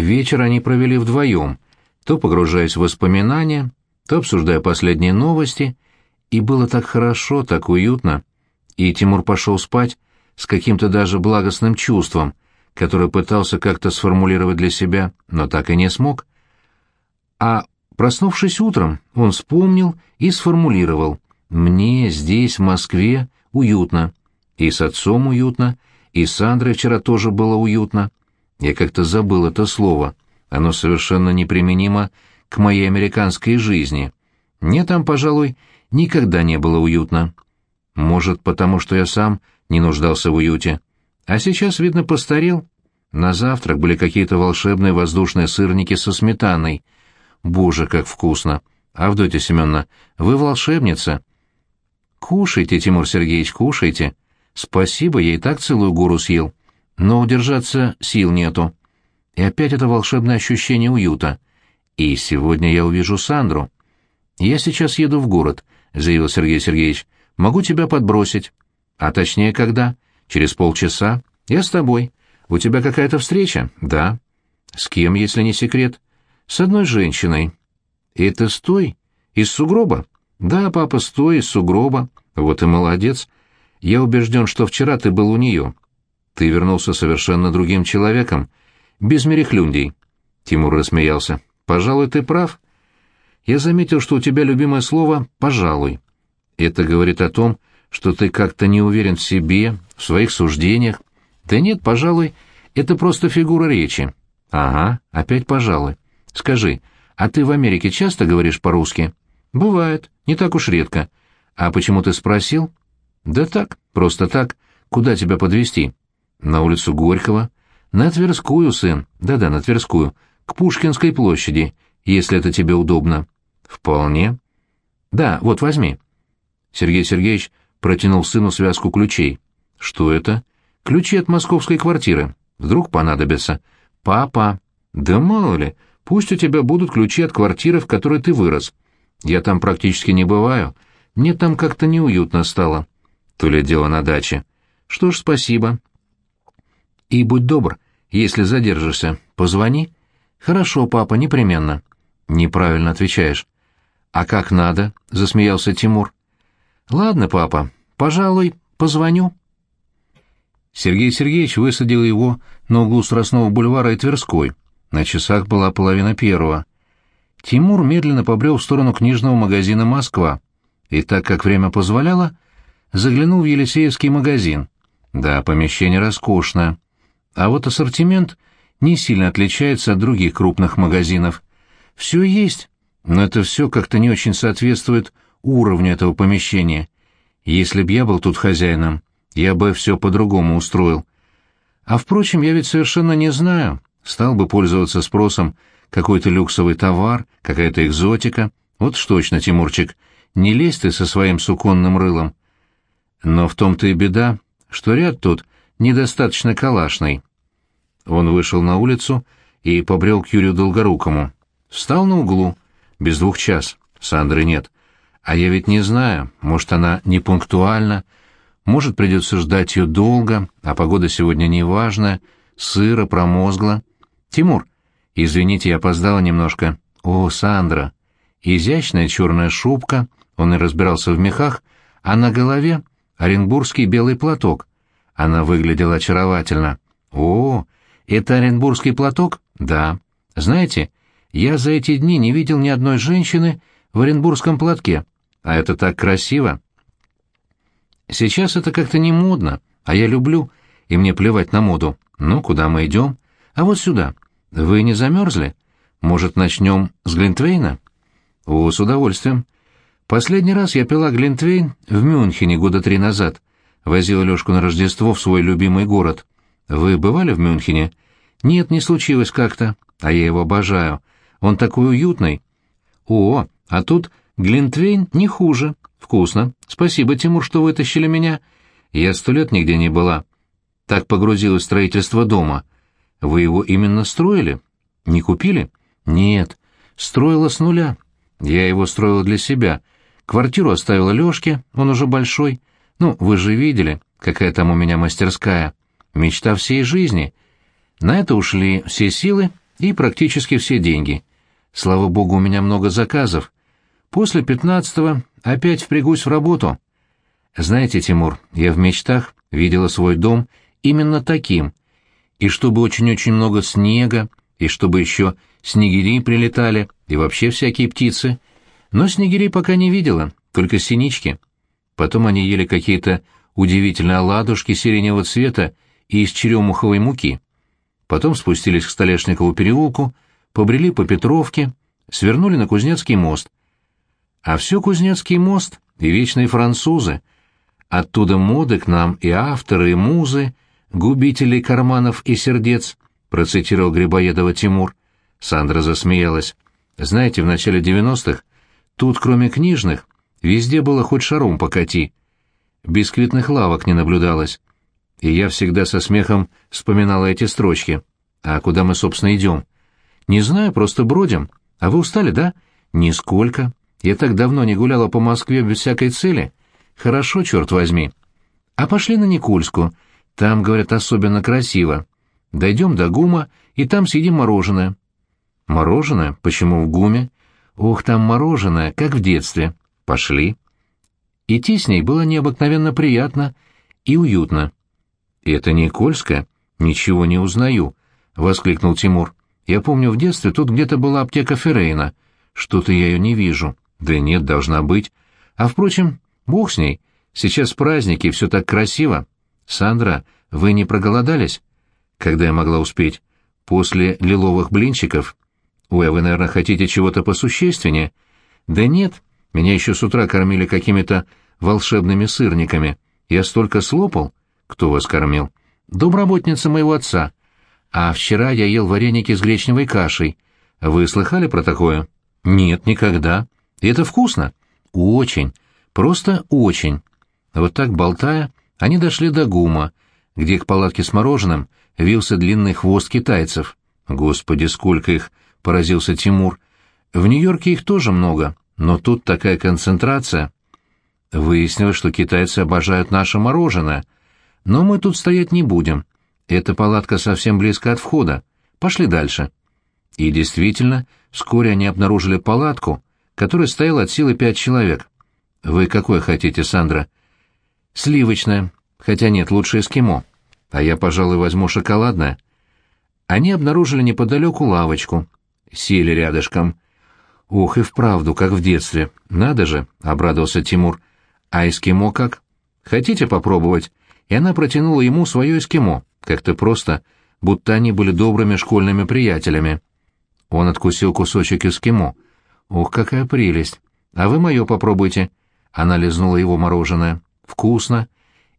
Вечер они провели вдвоем, то погружаясь в воспоминания, то обсуждая последние новости, и было так хорошо, так уютно. И Тимур пошел спать с каким-то даже благостным чувством, которое пытался как-то сформулировать для себя, но так и не смог. А проснувшись утром, он вспомнил и сформулировал «Мне здесь, в Москве, уютно. И с отцом уютно, и с Андрой вчера тоже было уютно. Я как-то забыл это слово. Оно совершенно неприменимо к моей американской жизни. Мне там, пожалуй, никогда не было уютно. Может, потому что я сам не нуждался в уюте. А сейчас, видно, постарел. На завтрак были какие-то волшебные воздушные сырники со сметаной. Боже, как вкусно! Авдотья Семеновна, вы волшебница. Кушайте, Тимур Сергеевич, кушайте. Спасибо, я и так целую гору съел. Но удержаться сил нету. И опять это волшебное ощущение уюта. И сегодня я увижу Сандру. Я сейчас еду в город, заявил Сергей Сергеевич. Могу тебя подбросить. А точнее, когда? Через полчаса. Я с тобой. У тебя какая-то встреча? Да. С кем, если не секрет? С одной женщиной. Это с той? Из сугроба? Да, папа, с той, из сугроба. Вот и молодец. Я убежден, что вчера ты был у нее. Ты вернулся совершенно другим человеком, без мерехлюндей. Тимур рассмеялся. Пожалуй, ты прав. Я заметил, что у тебя любимое слово «пожалуй». Это говорит о том, что ты как-то не уверен в себе, в своих суждениях. Да нет, пожалуй, это просто фигура речи. Ага, опять пожалуй. Скажи, а ты в Америке часто говоришь по-русски? Бывает, не так уж редко. А почему ты спросил? Да так, просто так. Куда тебя подвести? На улицу Горького. На Тверскую, сын. Да-да, на Тверскую. К Пушкинской площади, если это тебе удобно. Вполне. Да, вот возьми. Сергей Сергеевич протянул сыну связку ключей. Что это? Ключи от московской квартиры. Вдруг понадобятся. Папа. Да мало ли. Пусть у тебя будут ключи от квартиры, в которой ты вырос. Я там практически не бываю. Мне там как-то неуютно стало. То ли дело на даче. Что ж, спасибо. И будь добр, если задержишься, позвони. Хорошо, папа, непременно. Неправильно отвечаешь. А как надо? засмеялся Тимур. Ладно, папа, пожалуй, позвоню. Сергей Сергеевич высадил его на углу Страстного бульвара и Тверской. На часах была половина первого. Тимур медленно побрел в сторону книжного магазина «Москва». И так как время позволяло, заглянул в Елисеевский магазин. Да, помещение роскошное. А вот ассортимент не сильно отличается от других крупных магазинов. Все есть, но это все как-то не очень соответствует уровню этого помещения. Если б я был тут хозяином, я бы все по-другому устроил. А впрочем, я ведь совершенно не знаю, стал бы пользоваться спросом какой-то люксовый товар, какая-то экзотика. Вот что точно, Тимурчик, не лезь ты со своим суконным рылом. Но в том-то и беда, что ряд тут недостаточно калашный. Он вышел на улицу и побрел к Юрию Долгорукому. Встал на углу. Без двух час. Сандры нет. А я ведь не знаю, может, она не пунктуальна, может, придется ждать ее долго, а погода сегодня неважная, сыро, промозгла. Тимур, извините, я опоздала немножко. О, Сандра. Изящная черная шубка, он и разбирался в мехах, а на голове оренбургский белый платок. Она выглядела очаровательно. О, это оренбургский платок? Да. Знаете, я за эти дни не видел ни одной женщины в оренбургском платке. А это так красиво. Сейчас это как-то не модно, а я люблю, и мне плевать на моду. Ну, куда мы идем? А вот сюда. Вы не замерзли? Может, начнем с Глинтвейна? О, с удовольствием. Последний раз я пила Глинтвейн в Мюнхене года три назад. Возила Лёшку на Рождество в свой любимый город. Вы бывали в Мюнхене? Нет, не случилось как-то. А я его обожаю. Он такой уютный. О, а тут Глинтвейн не хуже. Вкусно. Спасибо, Тимур, что вытащили меня. Я сто лет нигде не была. Так погрузилось строительство дома. Вы его именно строили? Не купили? Нет. Строила с нуля. Я его строила для себя. Квартиру оставила Лёшке, он уже большой. Ну, вы же видели, какая там у меня мастерская. Мечта всей жизни. На это ушли все силы, и практически все деньги. Слава богу, у меня много заказов. После пятнадцатого опять впрягусь в работу. Знаете, Тимур, я в мечтах видела свой дом именно таким. И чтобы очень-очень много снега, и чтобы еще снегири прилетали, и вообще всякие птицы. Но снегирей пока не видела, только синички. Потом они ели какие-то удивительные оладушки сиреневого цвета и из черемуховой муки. Потом спустились к Столешникову переулку, побрели по Петровке, свернули на Кузнецкий мост. А все Кузнецкий мост и вечные французы. Оттуда моды к нам и авторы, и музы, губители карманов и сердец, процитировал Грибоедова Тимур. Сандра засмеялась. Знаете, в начале девяностых тут, кроме книжных, везде было хоть шаром покати. Бисквитных лавок не наблюдалось. И я всегда со смехом вспоминала эти строчки. А куда мы, собственно, идем? Не знаю, просто бродим. А вы устали, да? Нисколько. Я так давно не гуляла по Москве без всякой цели. Хорошо, черт возьми. А пошли на Никольскую. Там, говорят, особенно красиво. Дойдем до ГУМа, и там съедим мороженое. Мороженое? Почему в ГУМе? Ох, там мороженое, как в детстве. Пошли. Идти с ней было необыкновенно приятно и уютно. «Это Никольская? Ничего не узнаю», — воскликнул Тимур. «Я помню, в детстве тут где-то была аптека Феррейна. Что-то я ее не вижу. Да нет, должна быть. А, впрочем, бог с ней. Сейчас праздники, все так красиво. Сандра, вы не проголодались?» «Когда я могла успеть? После лиловых блинчиков?» «Ой, а вы, наверное, хотите чего-то посущественнее?» «Да нет, меня еще с утра кормили какими-то волшебными сырниками. Я столько слопал. Кто вас кормил? Домработница моего отца. А вчера я ел вареники с гречневой кашей. Вы слыхали про такое? Нет, никогда. И это вкусно? Очень. Просто очень. Вот так болтая, они дошли до ГУМа, где к палатке с мороженым вился длинный хвост китайцев. Господи, сколько их! — поразился Тимур. В Нью-Йорке их тоже много, но тут такая концентрация. Выяснилось, что китайцы обожают наше мороженое. Но мы тут стоять не будем. Эта палатка совсем близко от входа. Пошли дальше. И действительно, вскоре они обнаружили палатку, которая стояла от силы пять человек. Вы какое хотите, Сандра? Сливочное. Хотя нет, лучше эскимо. А я, пожалуй, возьму шоколадное. Они обнаружили неподалеку лавочку. Сели рядышком. «Ух, и вправду, как в детстве. Надо же!» — обрадовался Тимур. «А эскимо как?» «Хотите попробовать?» И она протянула ему свое эскимо, как-то просто, будто они были добрыми школьными приятелями. Он откусил кусочек эскимо. «Ух, какая прелесть! А вы мое попробуйте!» Она лизнула его мороженое. «Вкусно!»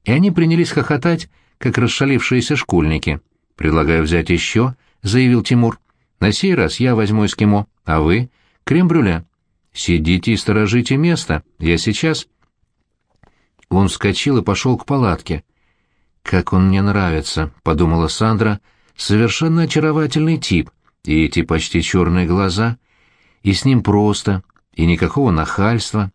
И они принялись хохотать, как расшалившиеся школьники. «Предлагаю взять еще», — заявил Тимур. «На сей раз я возьму эскимо, а вы — крем-брюле. Сидите и сторожите место, я сейчас». Он вскочил и пошел к палатке. «Как он мне нравится», — подумала Сандра, — «совершенно очаровательный тип, и эти почти черные глаза, и с ним просто, и никакого нахальства».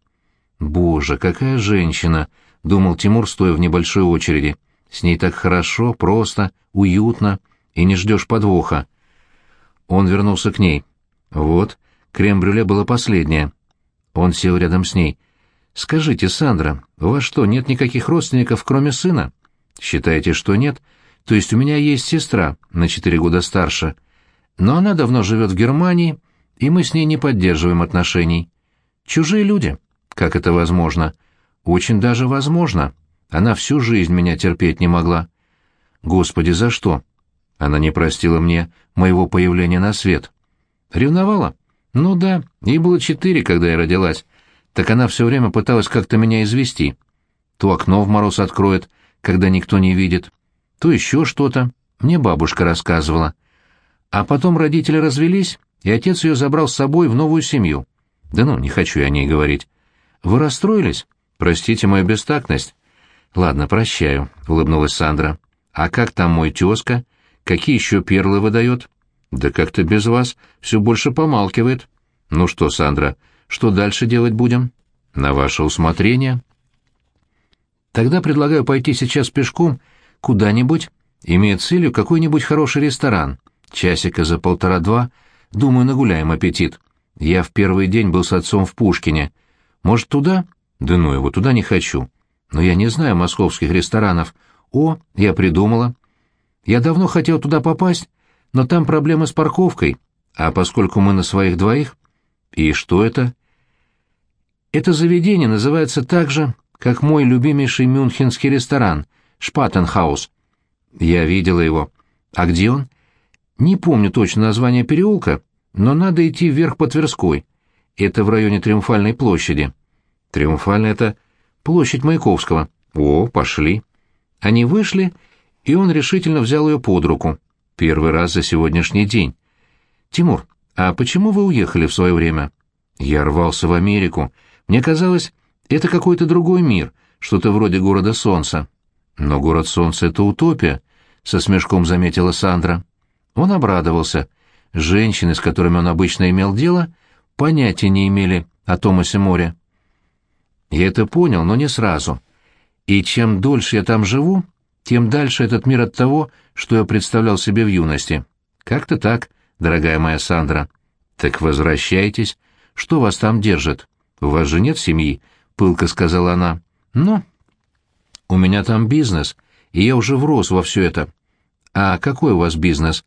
«Боже, какая женщина!» — думал Тимур, стоя в небольшой очереди. «С ней так хорошо, просто, уютно, и не ждешь подвоха». Он вернулся к ней. «Вот, крем-брюле было последнее». Он сел рядом с ней. «Скажите, Сандра, у вас что, нет никаких родственников, кроме сына?» «Считаете, что нет? То есть у меня есть сестра, на четыре года старше. Но она давно живет в Германии, и мы с ней не поддерживаем отношений. Чужие люди. Как это возможно? Очень даже возможно. Она всю жизнь меня терпеть не могла. Господи, за что? Она не простила мне моего появления на свет. Ревновала? Ну да, ей было четыре, когда я родилась так она все время пыталась как-то меня извести. То окно в мороз откроет, когда никто не видит, то еще что-то. Мне бабушка рассказывала. А потом родители развелись, и отец ее забрал с собой в новую семью. Да ну, не хочу я о ней говорить. Вы расстроились? Простите мою бестактность. Ладно, прощаю, — улыбнулась Сандра. А как там мой тезка? Какие еще перлы выдает? Да как-то без вас все больше помалкивает. Ну что, Сандра, — что дальше делать будем? На ваше усмотрение. Тогда предлагаю пойти сейчас пешком куда-нибудь, имея целью какой-нибудь хороший ресторан. Часика за полтора-два, думаю, нагуляем аппетит. Я в первый день был с отцом в Пушкине. Может, туда? Да ну его, туда не хочу. Но я не знаю московских ресторанов. О, я придумала. Я давно хотел туда попасть, но там проблемы с парковкой. А поскольку мы на своих двоих... И что это? Это заведение называется так же, как мой любимейший мюнхенский ресторан, Шпатенхаус. Я видела его. А где он? Не помню точно название переулка, но надо идти вверх по Тверской. Это в районе Триумфальной площади. Триумфальная — это площадь Маяковского. О, пошли. Они вышли, и он решительно взял ее под руку. Первый раз за сегодняшний день. «Тимур, а почему вы уехали в свое время?» «Я рвался в Америку. Мне казалось, это какой-то другой мир, что-то вроде города солнца». «Но город солнца — это утопия», — со смешком заметила Сандра. Он обрадовался. Женщины, с которыми он обычно имел дело, понятия не имели о Томасе Море. Я это понял, но не сразу. И чем дольше я там живу, тем дальше этот мир от того, что я представлял себе в юности. Как-то так, дорогая моя Сандра. Так возвращайтесь. Что вас там держит? У вас же нет семьи, — пылко сказала она. Ну, у меня там бизнес, и я уже врос во все это. А какой у вас бизнес?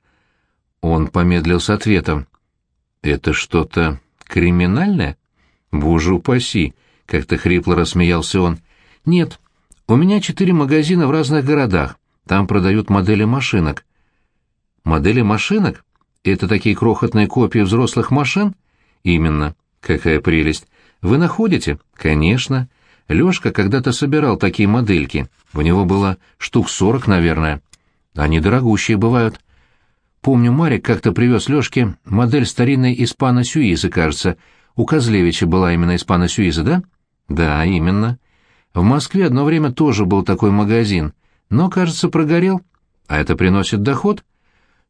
Он помедлил с ответом. Это что-то криминальное? Боже упаси! Как-то хрипло рассмеялся он. Нет, у меня четыре магазина в разных городах. Там продают модели машинок. Модели машинок? Это такие крохотные копии взрослых машин? Именно. Какая прелесть. Вы находите? Конечно. Лёшка когда-то собирал такие модельки. У него было штук сорок, наверное. Они дорогущие бывают. Помню, Марик как-то привез Лёшке модель старинной испано-сюизы, кажется. У Козлевича была именно испано-сюиза, да? Да, именно. В Москве одно время тоже был такой магазин, но, кажется, прогорел. А это приносит доход?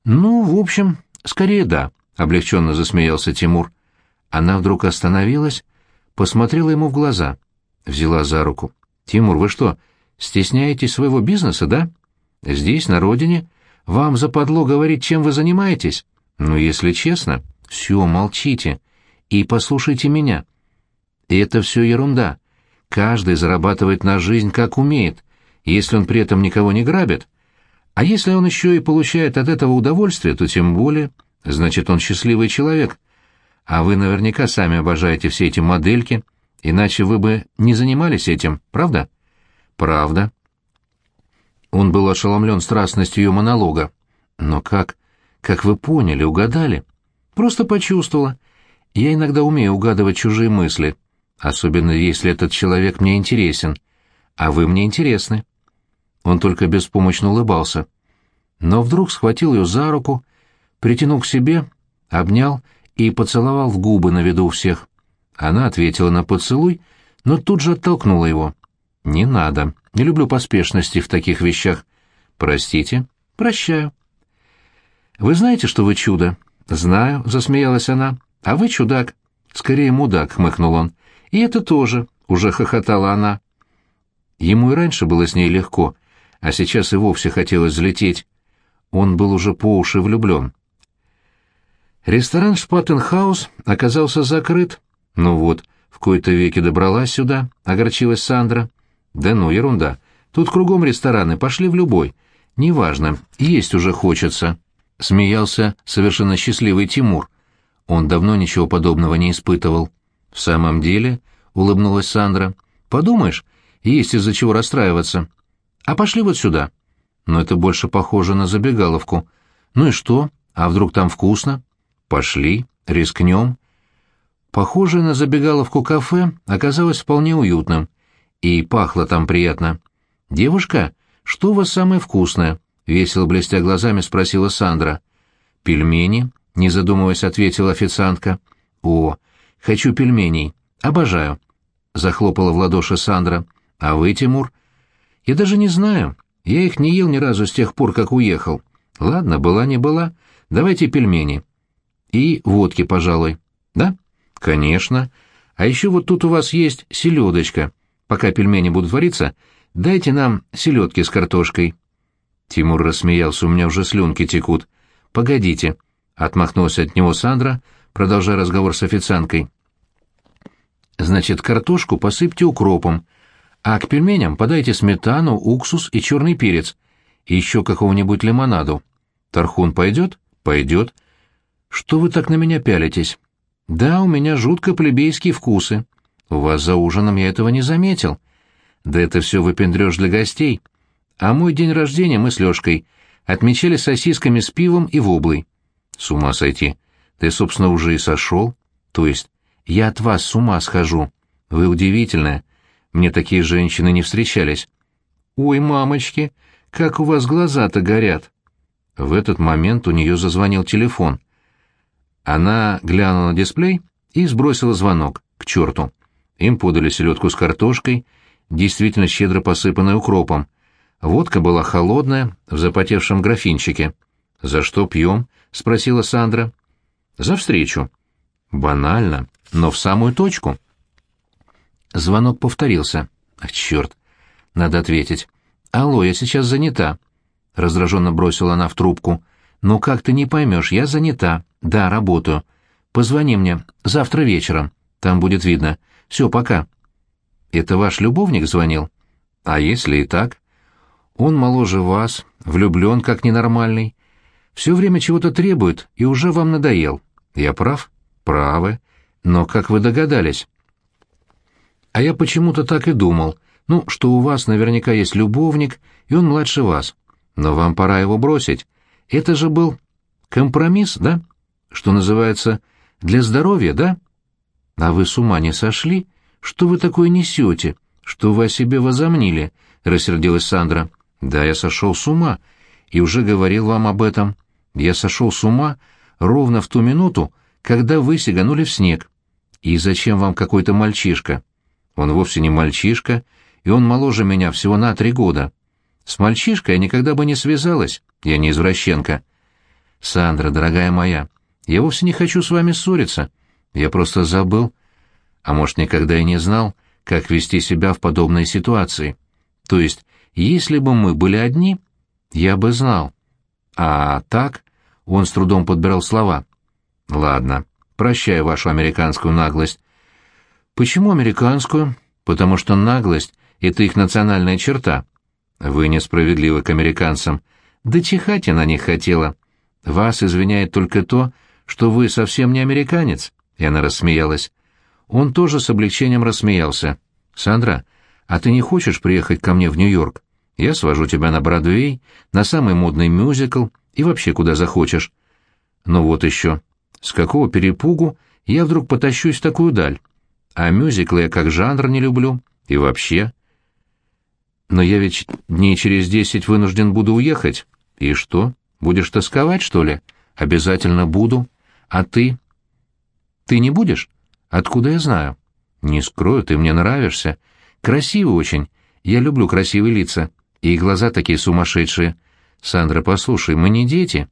Ну, в общем, скорее да, облегченно засмеялся Тимур. Она вдруг остановилась, посмотрела ему в глаза, взяла за руку. «Тимур, вы что, стесняетесь своего бизнеса, да? Здесь, на родине, вам западло говорить, чем вы занимаетесь? Ну, если честно, все, молчите и послушайте меня. Это все ерунда. Каждый зарабатывает на жизнь как умеет, если он при этом никого не грабит. А если он еще и получает от этого удовольствие, то тем более, значит, он счастливый человек. А вы наверняка сами обожаете все эти модельки, иначе вы бы не занимались этим, правда? Правда. Он был ошеломлен страстностью ее монолога. Но как? Как вы поняли, угадали? Просто почувствовала. Я иногда умею угадывать чужие мысли особенно если этот человек мне интересен, а вы мне интересны. Он только беспомощно улыбался. Но вдруг схватил ее за руку, притянул к себе, обнял и поцеловал в губы на виду у всех. Она ответила на поцелуй, но тут же оттолкнула его. «Не надо. Не люблю поспешности в таких вещах. Простите. Прощаю». «Вы знаете, что вы чудо?» «Знаю», — засмеялась она. «А вы чудак». «Скорее мудак», — хмыкнул он. «И это тоже», — уже хохотала она. Ему и раньше было с ней легко, а сейчас и вовсе хотелось взлететь. Он был уже по уши влюблен. Ресторан «Шпаттенхаус» оказался закрыт. Ну вот, в кои-то веки добралась сюда, огорчилась Сандра. Да ну, ерунда. Тут кругом рестораны, пошли в любой. Неважно, есть уже хочется. Смеялся совершенно счастливый Тимур. Он давно ничего подобного не испытывал. «В самом деле?» — улыбнулась Сандра. «Подумаешь, есть из-за чего расстраиваться. А пошли вот сюда». «Но это больше похоже на забегаловку. Ну и что? А вдруг там вкусно?» «Пошли, рискнем». Похожее на забегаловку кафе оказалось вполне уютным. И пахло там приятно. «Девушка, что у вас самое вкусное?» — весело блестя глазами спросила Сандра. «Пельмени», — не задумываясь, ответила официантка. «О, Хочу пельменей. Обожаю. Захлопала в ладоши Сандра. А вы, Тимур? Я даже не знаю. Я их не ел ни разу с тех пор, как уехал. Ладно, была не была. Давайте пельмени. И водки, пожалуй. Да? Конечно. А еще вот тут у вас есть селедочка. Пока пельмени будут вариться, дайте нам селедки с картошкой. Тимур рассмеялся, у меня уже слюнки текут. погодите», — отмахнулась от него Сандра, продолжая разговор с официанткой. «Значит, картошку посыпьте укропом, а к пельменям подайте сметану, уксус и черный перец, и еще какого-нибудь лимонаду. Тархун пойдет?» «Пойдет». «Что вы так на меня пялитесь?» «Да, у меня жутко плебейские вкусы. У вас за ужином я этого не заметил. Да это все выпендрешь для гостей. А мой день рождения мы с Лешкой отмечали сосисками с пивом и воблой. С ума сойти. Ты, собственно, уже и сошел. То есть, я от вас с ума схожу. Вы удивительная. Мне такие женщины не встречались. Ой, мамочки, как у вас глаза-то горят. В этот момент у нее зазвонил телефон. Она глянула на дисплей и сбросила звонок. К черту. Им подали селедку с картошкой, действительно щедро посыпанной укропом. Водка была холодная, в запотевшем графинчике. «За что пьем?» — спросила Сандра. «За встречу». «Банально, но в самую точку». Звонок повторился. Ах, черт. Надо ответить. «Алло, я сейчас занята», — раздраженно бросила она в трубку. «Ну как ты не поймешь, я занята. Да, работаю. Позвони мне завтра вечером. Там будет видно. Все, пока». «Это ваш любовник звонил?» «А если и так?» «Он моложе вас, влюблен как ненормальный. Все время чего-то требует и уже вам надоел. Я прав?» «Правы. Но как вы догадались?» «А я почему-то так и думал. Ну, что у вас наверняка есть любовник, и он младше вас. Но вам пора его бросить. Это же был компромисс, да? Что называется, для здоровья, да? А вы с ума не сошли?» Что вы такое несете? Что вы о себе возомнили?» — рассердилась Сандра. «Да, я сошел с ума, и уже говорил вам об этом. Я сошел с ума ровно в ту минуту, когда вы сиганули в снег. И зачем вам какой-то мальчишка? Он вовсе не мальчишка, и он моложе меня всего на три года. С мальчишкой я никогда бы не связалась, я не извращенка. Сандра, дорогая моя, я вовсе не хочу с вами ссориться. Я просто забыл, а может, никогда и не знал, как вести себя в подобной ситуации. То есть, если бы мы были одни, я бы знал. А так, он с трудом подбирал слова. Ладно, прощаю вашу американскую наглость. Почему американскую? Потому что наглость — это их национальная черта. Вы несправедливы к американцам. Да чихать я на них хотела. Вас извиняет только то, что вы совсем не американец. И она рассмеялась. Он тоже с облегчением рассмеялся. «Сандра, а ты не хочешь приехать ко мне в Нью-Йорк? Я свожу тебя на Бродвей, на самый модный мюзикл и вообще куда захочешь. Ну вот еще. С какого перепугу я вдруг потащусь в такую даль? А мюзиклы я как жанр не люблю. И вообще. Но я ведь дней через десять вынужден буду уехать. И что? Будешь тосковать, что ли? Обязательно буду. А ты? Ты не будешь? Откуда я знаю? Не скрою, ты мне нравишься. Красивый очень. Я люблю красивые лица. И глаза такие сумасшедшие. Сандра, послушай, мы не дети.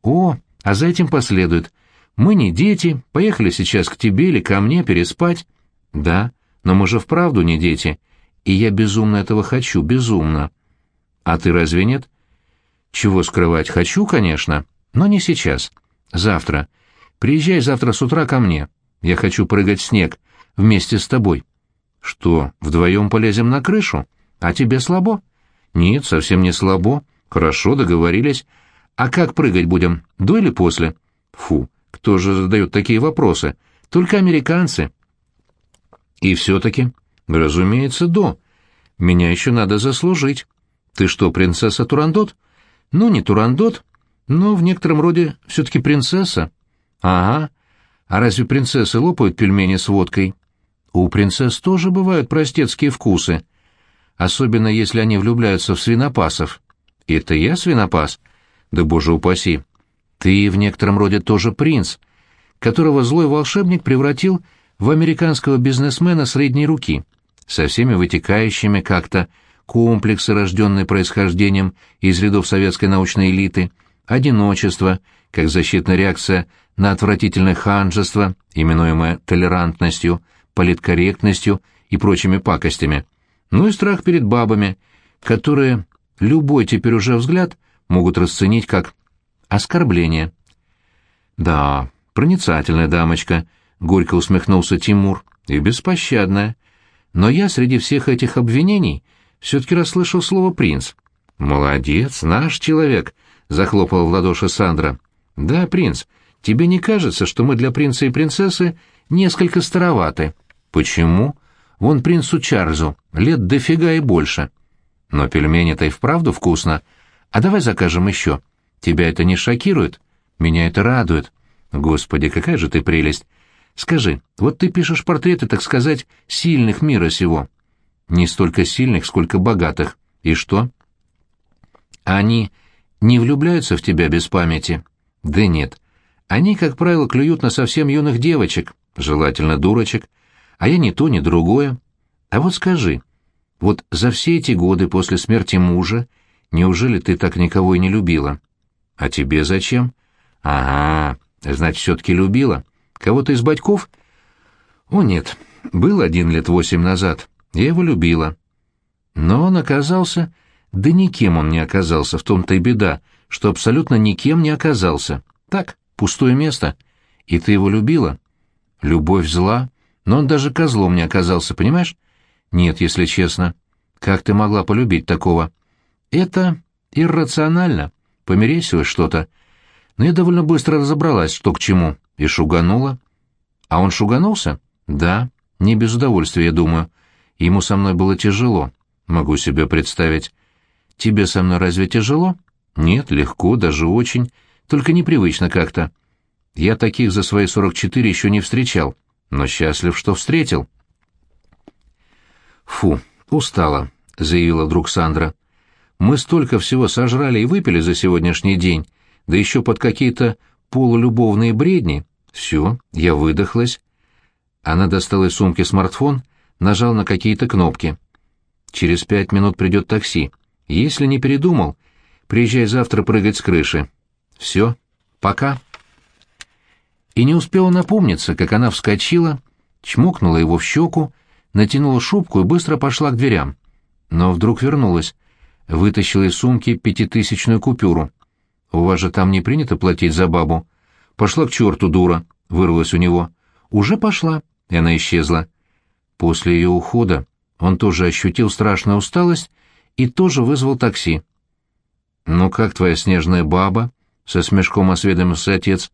О, а за этим последует. Мы не дети, поехали сейчас к тебе или ко мне переспать. Да, но мы же вправду не дети. И я безумно этого хочу, безумно. А ты разве нет? Чего скрывать? Хочу, конечно, но не сейчас. Завтра. Приезжай завтра с утра ко мне. Я хочу прыгать в снег вместе с тобой. Что, вдвоем полезем на крышу? А тебе слабо? Нет, совсем не слабо. Хорошо, договорились. А как прыгать будем, до или после? Фу, кто же задает такие вопросы? Только американцы. И все-таки, разумеется, до. Меня еще надо заслужить. Ты что, принцесса Турандот? Ну, не Турандот, но в некотором роде все-таки принцесса. Ага, а разве принцессы лопают пельмени с водкой? У принцесс тоже бывают простецкие вкусы. Особенно, если они влюбляются в свинопасов. Это я свинопас? Да боже упаси. Ты в некотором роде тоже принц, которого злой волшебник превратил в американского бизнесмена средней руки, со всеми вытекающими как-то комплексы, рожденные происхождением из рядов советской научной элиты, одиночество, как защитная реакция на отвратительное ханжество, именуемое толерантностью, политкорректностью и прочими пакостями, ну и страх перед бабами, которые любой теперь уже взгляд могут расценить как оскорбление. Да, проницательная дамочка, горько усмехнулся Тимур, и беспощадная. Но я среди всех этих обвинений все-таки расслышал слово «принц». «Молодец, наш человек», — захлопал в ладоши Сандра. «Да, принц, тебе не кажется, что мы для принца и принцессы несколько староваты?» «Почему?» «Вон принцу Чарльзу, лет дофига и больше». «Но пельмени-то и вправду вкусно. А давай закажем еще. Тебя это не шокирует? Меня это радует. Господи, какая же ты прелесть! Скажи, вот ты пишешь портреты, так сказать, сильных мира сего. Не столько сильных, сколько богатых. И что?» «Они не влюбляются в тебя без памяти?» «Да нет. Они, как правило, клюют на совсем юных девочек, желательно дурочек, а я ни то, ни другое. А вот скажи, вот за все эти годы после смерти мужа, неужели ты так никого и не любила? А тебе зачем? Ага, значит, все-таки любила. Кого-то из батьков? О, нет, был один лет восемь назад. Я его любила. Но он оказался... Да никем он не оказался, в том-то и беда, что абсолютно никем не оказался. Так, пустое место. И ты его любила? Любовь зла? Но он даже козлом не оказался, понимаешь? Нет, если честно. Как ты могла полюбить такого? Это иррационально. Померещилось что-то. Но я довольно быстро разобралась, что к чему, и шуганула. А он шуганулся? Да, не без удовольствия, я думаю. Ему со мной было тяжело. Могу себе представить. Тебе со mной разве тяжело? Нет, легко, даже очень. Только непривычно как-то. Я таких за свои сорок четыре еще не встречал, но счастлив, что встретил. Фу, устала, заявила вдруг Сандра. Мы столько всего сожрали и выпили за сегодняшний день, да еще под какие-то полулюбовные бредни. Все, я выдохлась. Она достала из сумки смартфон, нажал на какие-то кнопки. Через пять минут придет такси. Если не передумал, приезжай завтра прыгать с крыши. Все, пока. И не успела напомниться, как она вскочила, чмокнула его в щеку, натянула шубку и быстро пошла к дверям. Но вдруг вернулась, вытащила из сумки пятитысячную купюру. «У вас же там не принято платить за бабу». «Пошла к черту, дура», — вырвалась у него. «Уже пошла», — и она исчезла. После ее ухода он тоже ощутил страшную усталость и тоже вызвал такси. «Ну как твоя снежная баба?» — со смешком осведомился отец.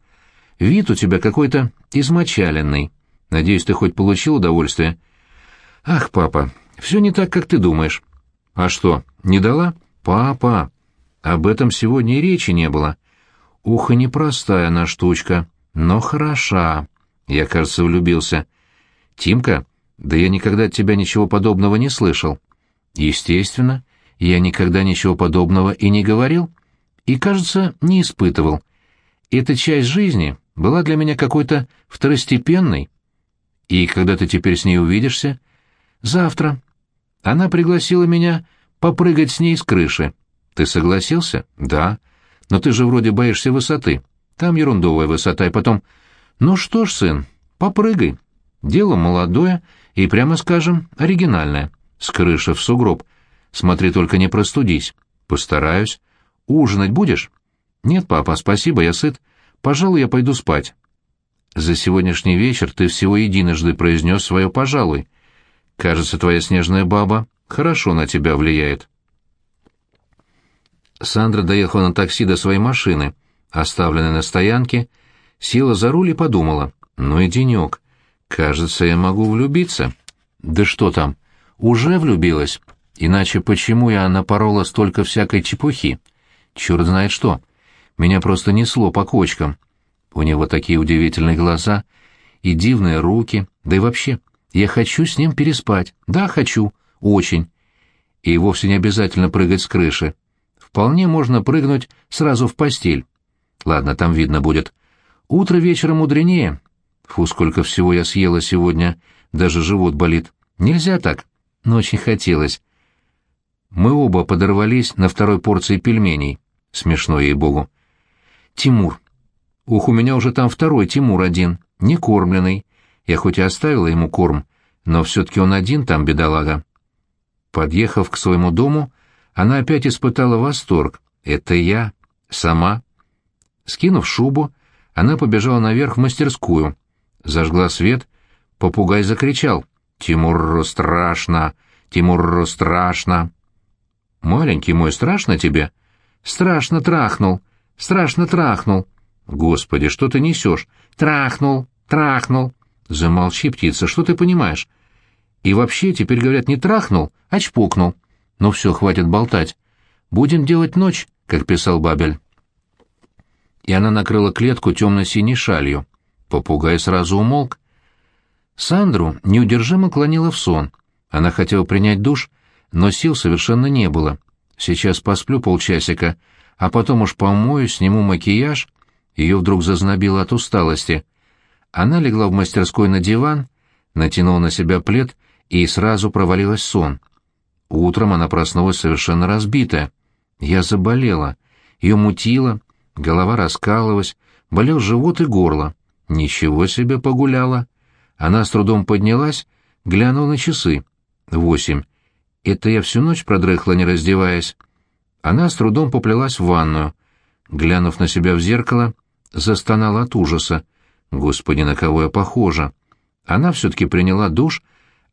«Вид у тебя какой-то измочаленный. Надеюсь, ты хоть получил удовольствие?» «Ах, папа, все не так, как ты думаешь». «А что, не дала?» «Папа, об этом сегодня и речи не было. Ух, и непростая она штучка, но хороша. Я, кажется, влюбился. Тимка, да я никогда от тебя ничего подобного не слышал». «Естественно, я никогда ничего подобного и не говорил, и, кажется, не испытывал. Эта часть жизни была для меня какой-то второстепенной. И когда ты теперь с ней увидишься? Завтра. Она пригласила меня попрыгать с ней с крыши. Ты согласился? Да. Но ты же вроде боишься высоты. Там ерундовая высота, и потом... Ну что ж, сын, попрыгай. Дело молодое и, прямо скажем, оригинальное. С крыши в сугроб. Смотри, только не простудись. Постараюсь. Ужинать будешь? Нет, папа, спасибо, я сыт. Пожалуй, я пойду спать. За сегодняшний вечер ты всего единожды произнес свое «пожалуй». Кажется, твоя снежная баба хорошо на тебя влияет. Сандра доехала на такси до своей машины, оставленной на стоянке, села за руль и подумала. Ну и денек. Кажется, я могу влюбиться. Да что там, уже влюбилась. Иначе почему я напорола столько всякой чепухи? Черт знает что. Меня просто несло по кочкам. У него такие удивительные глаза и дивные руки, да и вообще, я хочу с ним переспать. Да, хочу. Очень. И вовсе не обязательно прыгать с крыши. Вполне можно прыгнуть сразу в постель. Ладно, там видно будет. Утро вечером мудренее. Фу, сколько всего я съела сегодня, даже живот болит. Нельзя так, но очень хотелось. Мы оба подорвались на второй порции пельменей. Смешно ей-богу. Тимур. Ух, у меня уже там второй Тимур один, не кормленный. Я хоть и оставила ему корм, но все-таки он один там, бедолага. Подъехав к своему дому, она опять испытала восторг. Это я. Сама. Скинув шубу, она побежала наверх в мастерскую. Зажгла свет, попугай закричал. «Тимур, страшно! Тимур, страшно!» «Маленький мой, страшно тебе?» «Страшно трахнул! Страшно трахнул!» «Господи, что ты несешь?» «Трахнул! Трахнул!» «Замолчи, птица, что ты понимаешь?» «И вообще, теперь говорят, не трахнул, а чпокнул. Ну все, хватит болтать. Будем делать ночь, как писал Бабель» и она накрыла клетку темно-синей шалью. Попугай сразу умолк. Сандру неудержимо клонила в сон. Она хотела принять душ, но сил совершенно не было. Сейчас посплю полчасика, а потом уж помою, сниму макияж. Ее вдруг зазнобило от усталости. Она легла в мастерской на диван, натянула на себя плед и сразу провалилась в сон. Утром она проснулась совершенно разбитая. Я заболела. Ее мутило, голова раскалывалась, болел живот и горло. Ничего себе погуляла. Она с трудом поднялась, глянула на часы. Восемь. Это я всю ночь продрыхла, не раздеваясь. Она с трудом поплелась в ванную. Глянув на себя в зеркало, застонала от ужаса. Господи, на кого я похожа? Она все-таки приняла душ,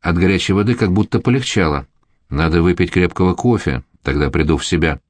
от горячей воды как будто полегчало. Надо выпить крепкого кофе, тогда приду в себя.